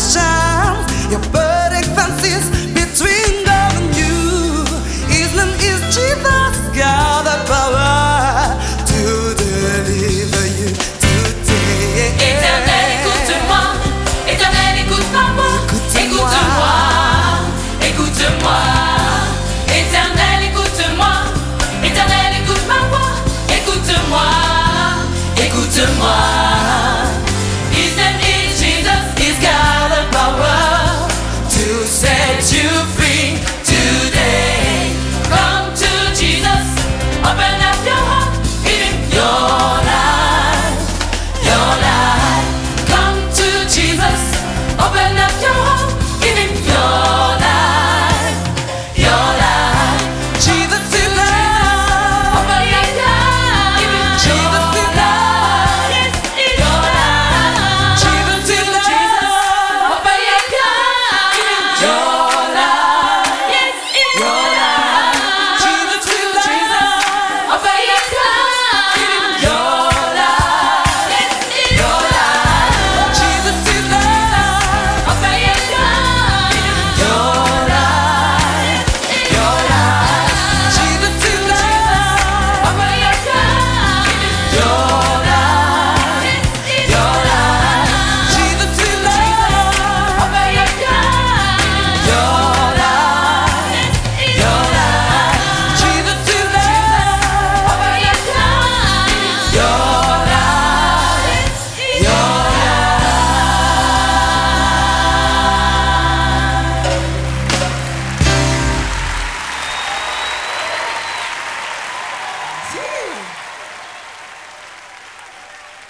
side.